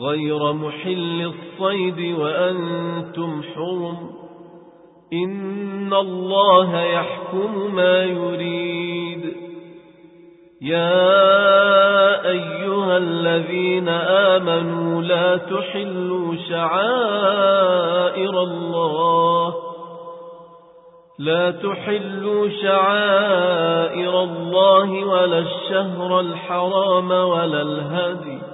غير محل الصيد وأنتم حرم إن الله يحكم ما يريد. يا أيها الذين آمنوا لا تحلوا شعائر الله. لا تحلوا شعائر الله ولا الشهر الحرام ولا الهدي.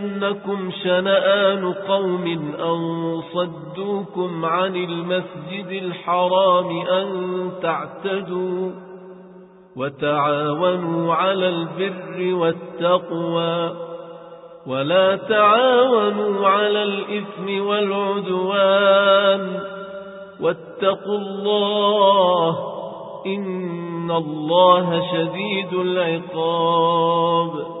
يجرمنكم شنآن قوم أن صدوكم عن المسجد الحرام أن تعتدوا وتعاونوا على البر والتقوى ولا تعاونوا على الإثم والعدوان واتقوا الله إن الله شديد العقاب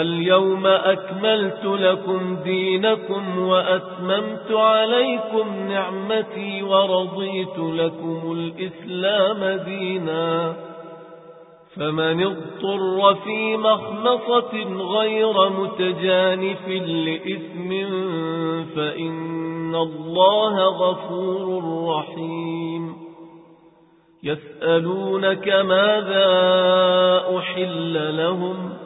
اليوم أكملت لكم دينكم وأتممت عليكم نعمتي ورضيت لكم الإسلام دينا. فمن اضطر في مخمصة غير متجانف لإثم فإن الله غفور رحيم. يسألونك ماذا أحل لهم؟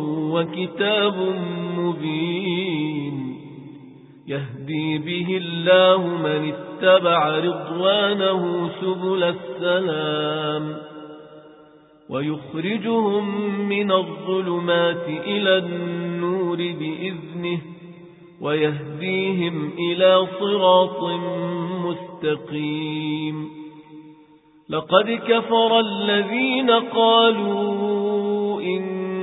وكتاب مبين. يهدي به الله من اتبع رضوانه سبل السلام. ويخرجهم من الظلمات إلى النور بإذنه. ويهديهم إلى صراط مستقيم. لقد كفر الذين قالوا إن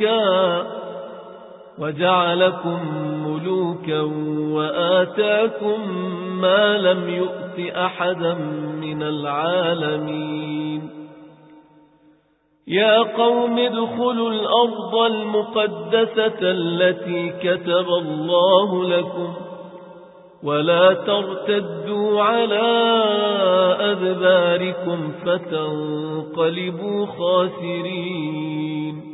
ملوكا وجعلكم ملوكا وآتاكم ما لم يؤت أحدا من العالمين. يا قوم ادخلوا الأرض المقدسة التي كتب الله لكم ولا ترتدوا على أذباركم فتنقلبوا خاسرين.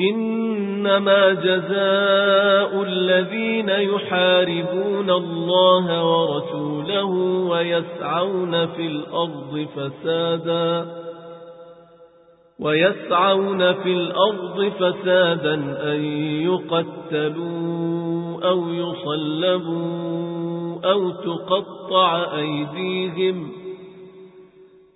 إنما جزاء الذين يحاربون الله ورسوله ويسعون في الأرض فسادا ويسعون في الأرض فسادا أن يقتلوا أو يصلبوا أو تقطع أيديهم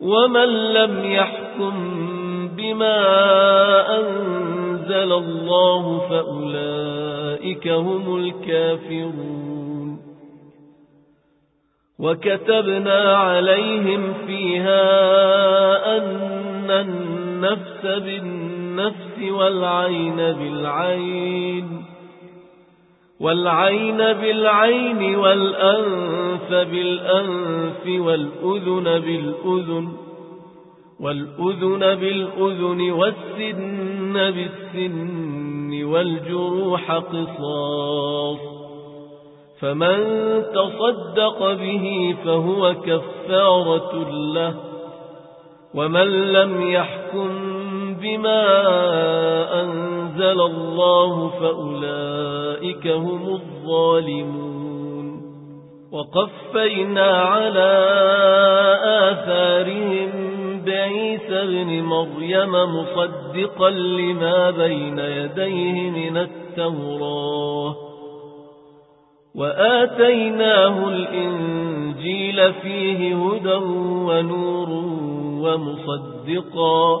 ومن لم يحكم بما أنزل الله فأولئك هم الكافرون وكتبنا عليهم فيها أن النفس بالنفس والعين بالعين والعين بالعين والأنف بالأنف والأذن بالأذن والأذن بالأذن والسن بالسن والجروح قصاص فمن تصدق به فهو كفارة له ومن لم يحكم بما أنزل الله فأولئك هم الظالمون. وقفينا على آثارهم بعيسى بن مريم مصدقا لما بين يديه من التوراة. وآتيناه الإنجيل فيه هدى ونور ومصدقا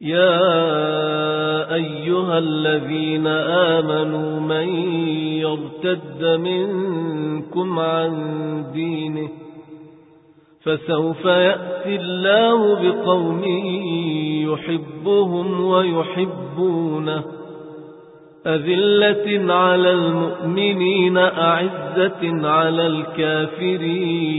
يا أيها الذين آمنوا من يرتد منكم عن دينه فسوف يأتي الله بقوم يحبهم ويحبونه أذلة على المؤمنين أعزة على الكافرين.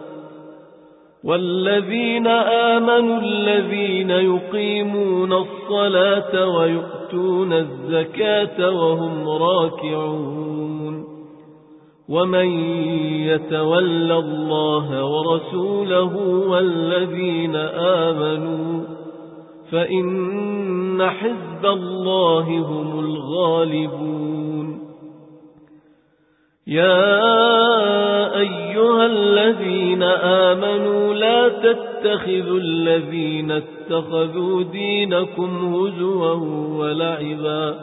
والذين آمنوا الذين يقيمون الصلاة ويؤتون الزكاة وهم راكعون. ومن يتولى الله ورسوله والذين آمنوا فإن حزب الله هم الغالبون. يا أيها الذين آمنوا لا تتخذوا الذين اتخذوا دينكم هزوا ولعبا.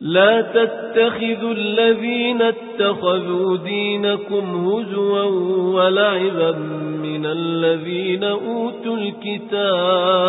لا تتخذوا الذين اتخذوا دينكم هزوا ولعبا من الذين أوتوا الكتاب.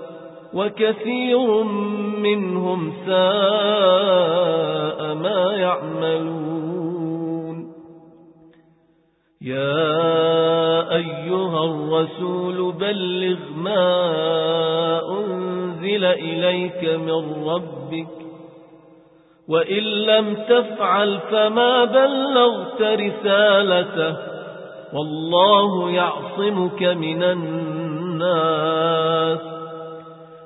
وكثير منهم ساء ما يعملون. يا أيها الرسول بلغ ما أنزل إليك من ربك وإن لم تفعل فما بلغت رسالته والله يعصمك من الناس.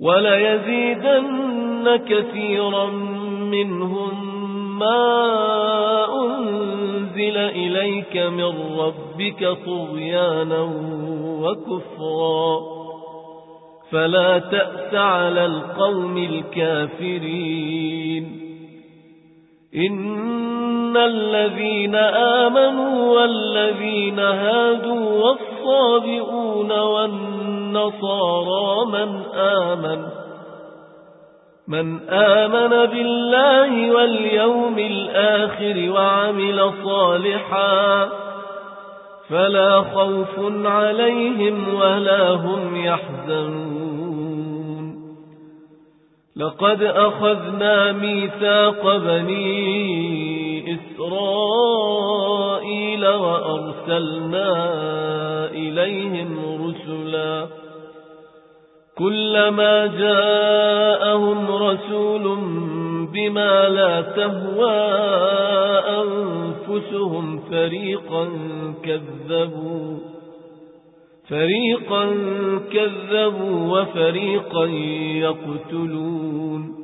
وليزيدن كثيرا منهم ما أنزل إليك من ربك طغيانا وكفرا. فلا تأس على القوم الكافرين. إن الذين آمنوا والذين هادوا والصابئون والنصارى من آمن. من آمن بالله واليوم الآخر وعمل صالحا فلا خوف عليهم ولا هم يحزنون. لقد أخذنا ميثاق بني إسرائيل وأرسلنا إليهم رسلا كلما جاءهم رسول بما لا تهوى أنفسهم فريقا كذبوا فريقا كذبوا وفريقا يقتلون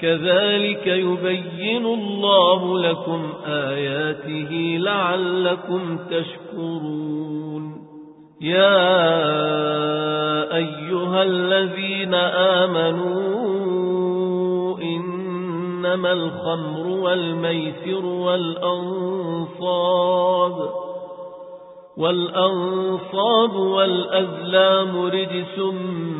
كذلك يبين الله لكم آياته لعلكم تشكرون. يا أيها الذين آمنوا إنما الخمر والميسر والأنصاب والأنصاب والأزلام رجس من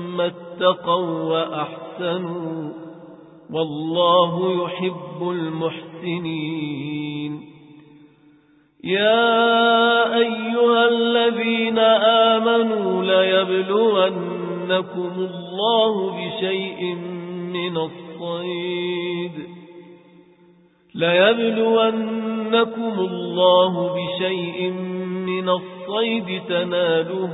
اتقوا وأحسنوا والله يحب المحسنين. يا أيها الذين آمنوا ليبلونكم الله بشيء من الصيد. ليبلونكم الله بشيء من الصيد تناله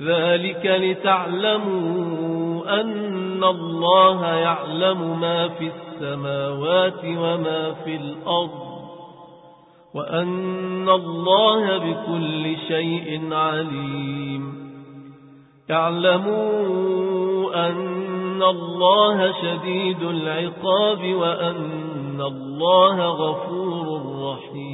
ذلك لتعلموا أن الله يعلم ما في السماوات وما في الأرض وأن الله بكل شيء عليم. اعلموا أن الله شديد العقاب وأن الله غفور رحيم.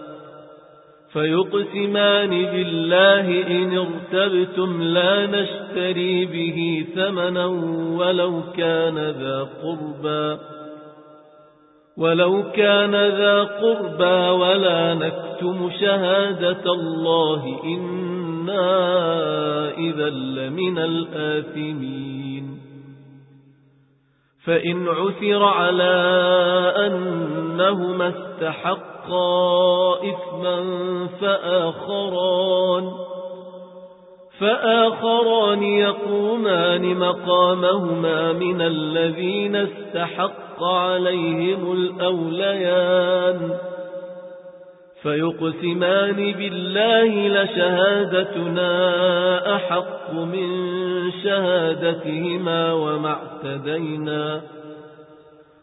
فيقسمان بالله إن ارتبتم لا نشتري به ثمنا ولو كان ذا قربا ولو كان ذا قربا ولا نكتم شهادة الله إنا إذا لمن الآثمين فإن عثر على أنهما استحقا إثما فآخران فآخران يقومان مقامهما من الذين استحق عليهم الأوليان. فيقسمان بالله لشهادتنا أحق من شهادتهما وما اعتدينا.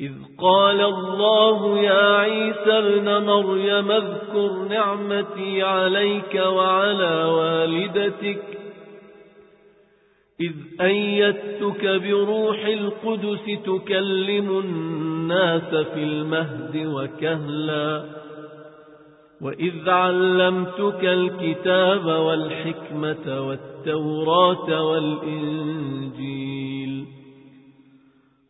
إذ قال الله يا عيسى ابن مريم اذكر نعمتي عليك وعلى والدتك إذ أيدتك بروح القدس تكلم الناس في المهد وكهلا وإذ علمتك الكتاب والحكمة والتوراة والإنجيل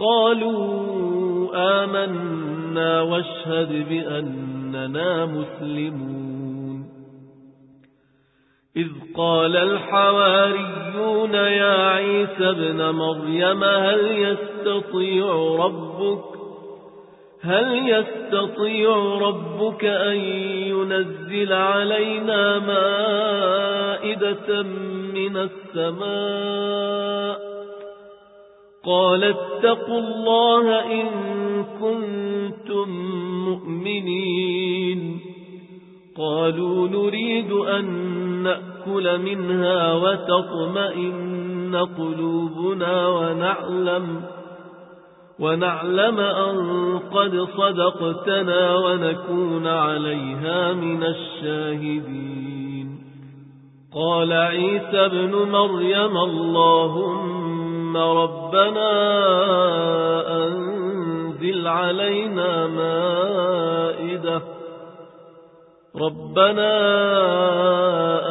قالوا آمنا واشهد بأننا مسلمون. إذ قال الحواريون يا عيسى ابن مريم هل يستطيع ربك هل يستطيع ربك أن ينزل علينا مائدة من السماء قال اتقوا الله إن كنتم مؤمنين. قالوا نريد أن نأكل منها وتطمئن قلوبنا ونعلم ونعلم أن قد صدقتنا ونكون عليها من الشاهدين. قال عيسى بن مريم اللهم ربنا أنزل علينا مائدة. ربنا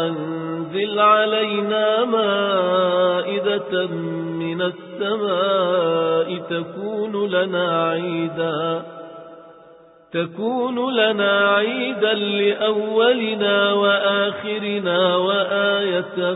أنزل علينا مائدة من السماء تكون لنا عيدا. تكون لنا عيدا لأولنا وآخرنا وآية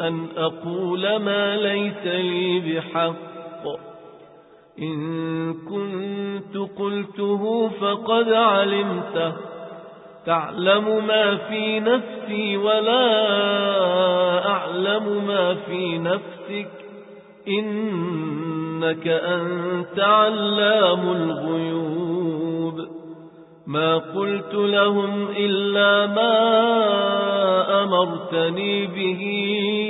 أن أقول ما ليس لي بحق. إن كنت قلته فقد علمته. تعلم ما في نفسي ولا أعلم ما في نفسك. إنك أنت علام الغيوب. ما قلت لهم إلا ما أمرتني به.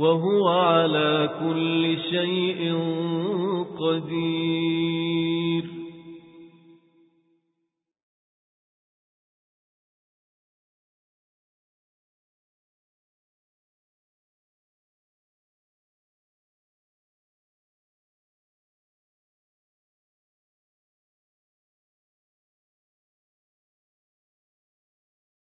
وهو على كل شيء قدير.